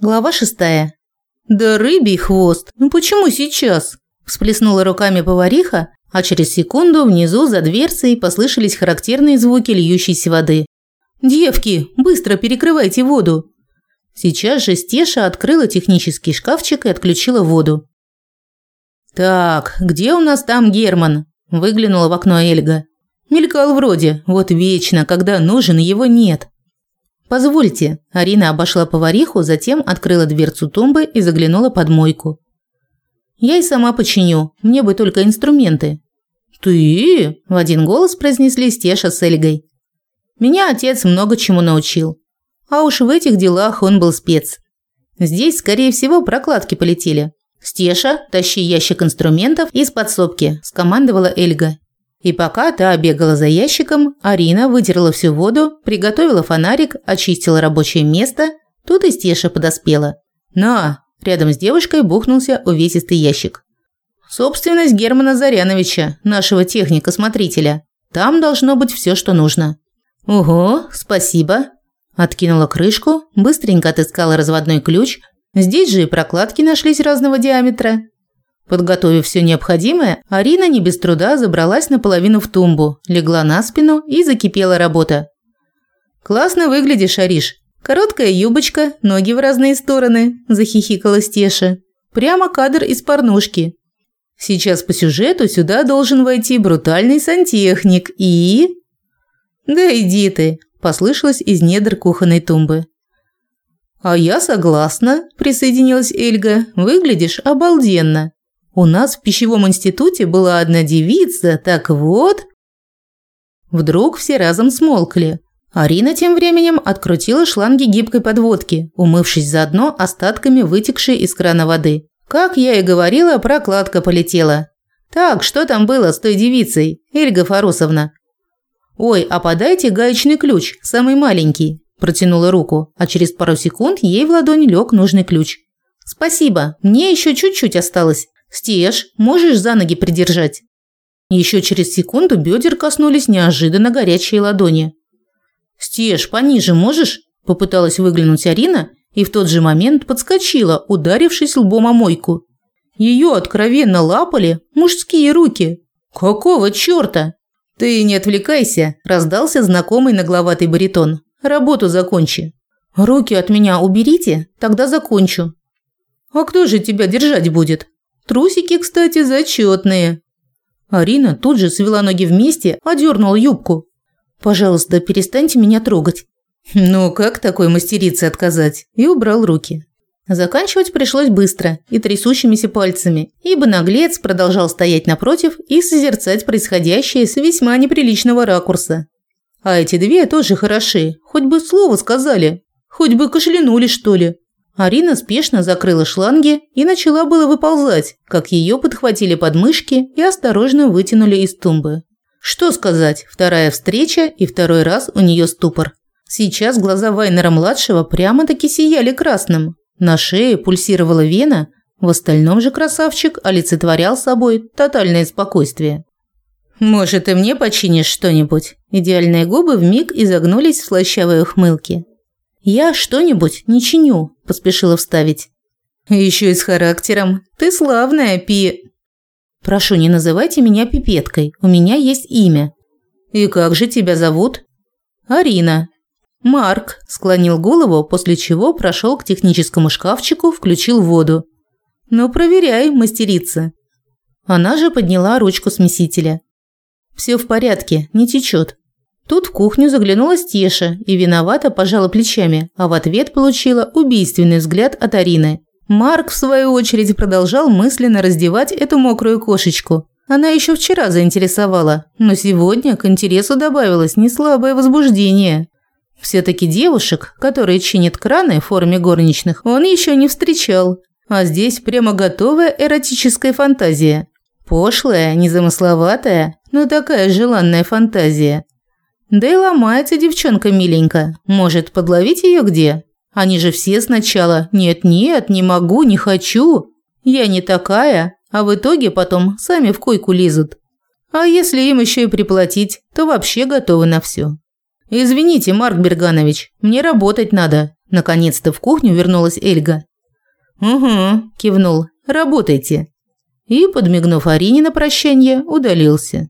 Глава шестая. «Да рыбий хвост! Ну почему сейчас?» Всплеснула руками повариха, а через секунду внизу за дверцей послышались характерные звуки льющейся воды. «Девки, быстро перекрывайте воду!» Сейчас же Стеша открыла технический шкафчик и отключила воду. «Так, где у нас там Герман?» – выглянула в окно Эльга. «Мелькал вроде, вот вечно, когда нужен, его нет». «Позвольте». Арина обошла повариху, затем открыла дверцу тумбы и заглянула под мойку. «Я и сама починю. Мне бы только инструменты». «Ты?» – в один голос произнесли Стеша с Эльгой. «Меня отец много чему научил. А уж в этих делах он был спец. Здесь, скорее всего, прокладки полетели. Стеша, тащи ящик инструментов из подсобки», – скомандовала Эльга. И пока та бегала за ящиком, Арина вытерла всю воду, приготовила фонарик, очистила рабочее место. Тут и Стеша подоспела. «На!» – рядом с девушкой бухнулся увесистый ящик. «Собственность Германа Заряновича, нашего техника-смотрителя. Там должно быть все, что нужно». «Ого, спасибо!» Откинула крышку, быстренько отыскала разводной ключ. Здесь же и прокладки нашлись разного диаметра. Подготовив все необходимое, Арина не без труда забралась наполовину в тумбу, легла на спину и закипела работа. «Классно выглядишь, Ариш. Короткая юбочка, ноги в разные стороны», – захихикала Стеша. «Прямо кадр из порнушки. Сейчас по сюжету сюда должен войти брутальный сантехник и...» «Да иди ты», – послышалось из недр кухонной тумбы. «А я согласна», – присоединилась Эльга. «Выглядишь обалденно». У нас в пищевом институте была одна девица, так вот...» Вдруг все разом смолкли. Арина тем временем открутила шланги гибкой подводки, умывшись заодно остатками вытекшей из крана воды. Как я и говорила, прокладка полетела. «Так, что там было с той девицей, Эльга Фарусовна?» «Ой, а подайте гаечный ключ, самый маленький», – протянула руку, а через пару секунд ей в ладонь лег нужный ключ. «Спасибо, мне еще чуть-чуть осталось. «Стеж, можешь за ноги придержать?» Еще через секунду бедер коснулись неожиданно горячие ладони. «Стеж, пониже можешь?» – попыталась выглянуть Арина и в тот же момент подскочила, ударившись лбом о мойку. Ее откровенно лапали мужские руки. «Какого чёрта?» «Ты не отвлекайся», – раздался знакомый нагловатый баритон. «Работу закончи». «Руки от меня уберите, тогда закончу». «А кто же тебя держать будет?» Трусики, кстати, зачетные. Арина тут же свела ноги вместе, одернула юбку. «Пожалуйста, перестаньте меня трогать». «Ну, как такой мастерице отказать?» И убрал руки. Заканчивать пришлось быстро и трясущимися пальцами, ибо наглец продолжал стоять напротив и созерцать происходящее с весьма неприличного ракурса. А эти две тоже хороши, хоть бы слово сказали, хоть бы кашлянули, что ли. Арина спешно закрыла шланги и начала было выползать, как ее подхватили подмышки и осторожно вытянули из тумбы. Что сказать, вторая встреча и второй раз у нее ступор. Сейчас глаза Вайнера-младшего прямо-таки сияли красным. На шее пульсировала вена, в остальном же красавчик олицетворял собой тотальное спокойствие. «Может, и мне починишь что-нибудь?» Идеальные губы вмиг изогнулись в слащавой ухмылке. «Я что-нибудь не чиню», – поспешила вставить. «Еще и с характером. Ты славная, Пи...» «Прошу, не называйте меня пипеткой. У меня есть имя». «И как же тебя зовут?» «Арина». «Марк», – склонил голову, после чего прошел к техническому шкафчику, включил воду. «Ну, проверяй, мастерица». Она же подняла ручку смесителя. «Все в порядке, не течет. Тут в кухню заглянула Стеша и виновато пожала плечами, а в ответ получила убийственный взгляд от Арины. Марк, в свою очередь, продолжал мысленно раздевать эту мокрую кошечку. Она еще вчера заинтересовала, но сегодня к интересу добавилось неслабое возбуждение. Все-таки девушек, которые чинят краны в форме горничных, он еще не встречал. А здесь прямо готовая эротическая фантазия. Пошлая, незамысловатая, но такая желанная фантазия. Да и ломается девчонка миленькая. Может, подловить ее где? Они же все сначала «нет-нет, не могу, не хочу». Я не такая, а в итоге потом сами в койку лезут. А если им еще и приплатить, то вообще готовы на все. «Извините, Марк Берганович, мне работать надо», Наконец-то в кухню вернулась Эльга. «Угу», – кивнул. «Работайте». И, подмигнув Арине на прощание, удалился.